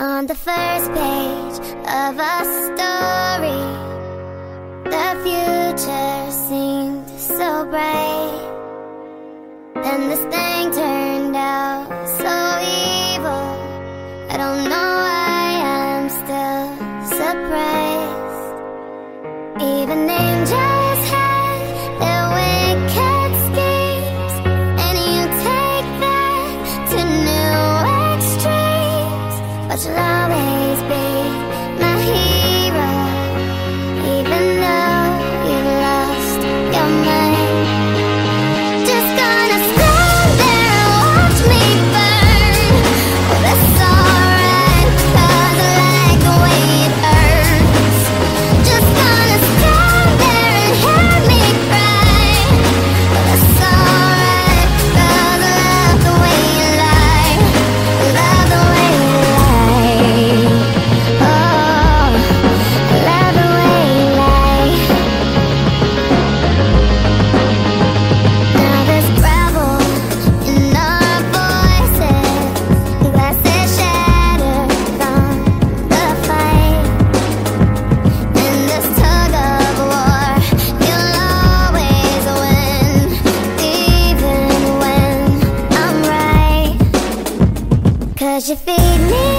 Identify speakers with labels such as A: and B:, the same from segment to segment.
A: On the first page of a story, the future seemed so bright. Then the. you feed me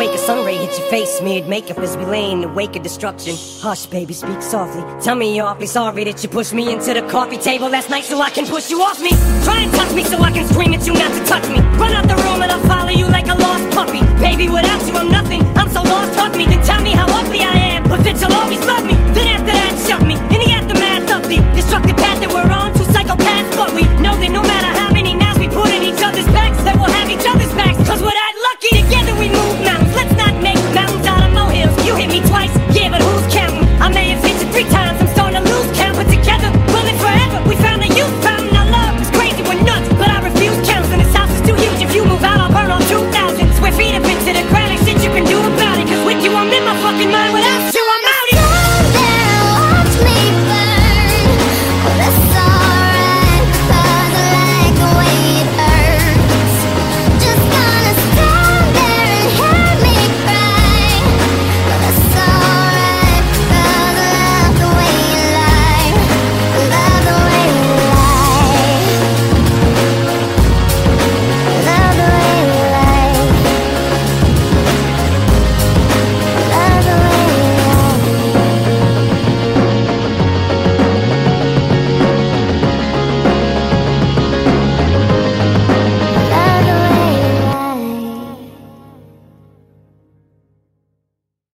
B: wake of sun ray hits your face, smeared makeup as we lay in the wake of destruction. Hush, baby, speak softly. Tell me you're awfully sorry that you pushed me into the coffee table last night so I can push you off me. Try and touch me so I can scream at you not to touch me. Run out the room and I'll follow you like a lost puppy. Baby, without you, I'm not.